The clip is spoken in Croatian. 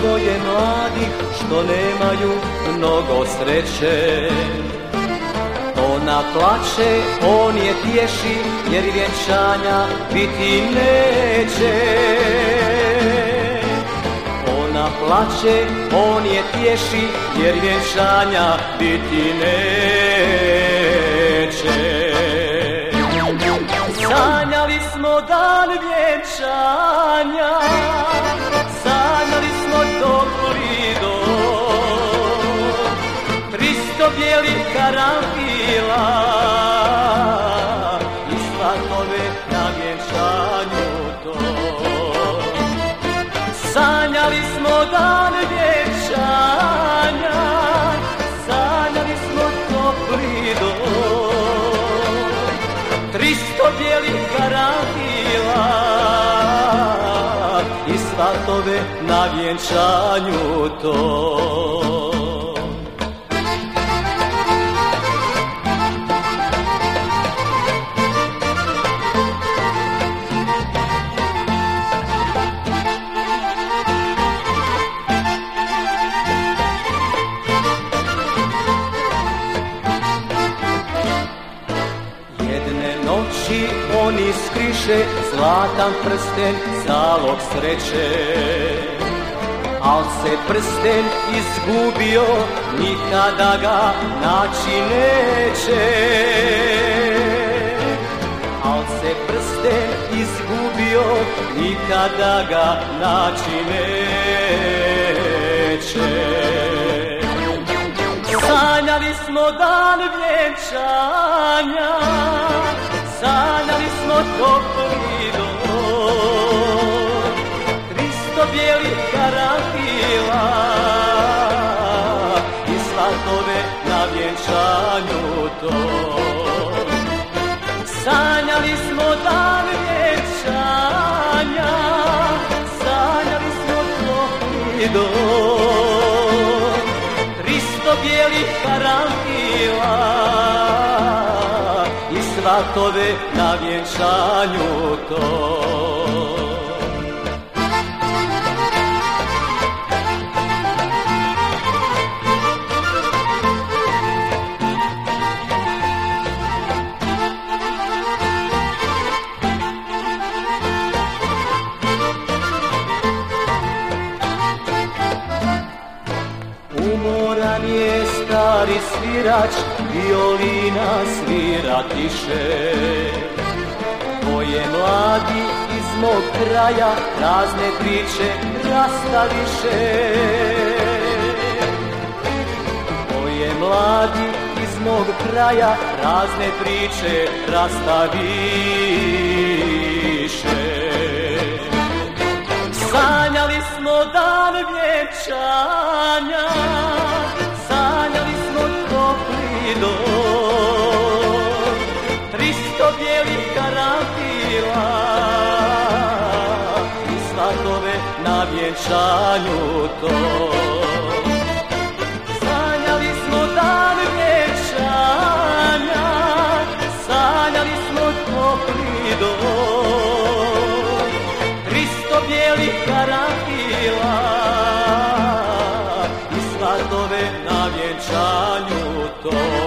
dvoje mladih što nemaju mnogo sreće. Ona plače, on je tješi jer vjenčanja biti neće. Ona plače, on je tješi jer vjenčanja biti neće. Sanjali smo dan vjenčanja karanfila I svatove na vjenčanju to. Sanjali smo dan vjenčanja Sanjali smo topli dom. Tristo bijelih karanfila I svatove na vjenčanju to Jedne noći on iskriše zlatan prsten zalog sreće. Al se prsten izgubio, nikada ga naći neće. Al se prsten izgubio, nikada ga naći neće smo dan vjenčanja, sanjali smo topli dom, tristo bijelih karanfila i svatove na vjenčanju to. Sanjali tristo bijelih karanfila i svatove na vjenčanju to. Stari svirač, violina svira tiše. Tvoje mladi iz mog kraja, razne priče rastaviše. Tvoje mladi iz mog kraja, razne priče rastaviše. Sanjali smo dan vjenčanja, vjenčanju to. Sanjali smo dan vjenčanja, sanjali smo topli dom, tristo bijelih karanfila i svatove na vjenčanju to.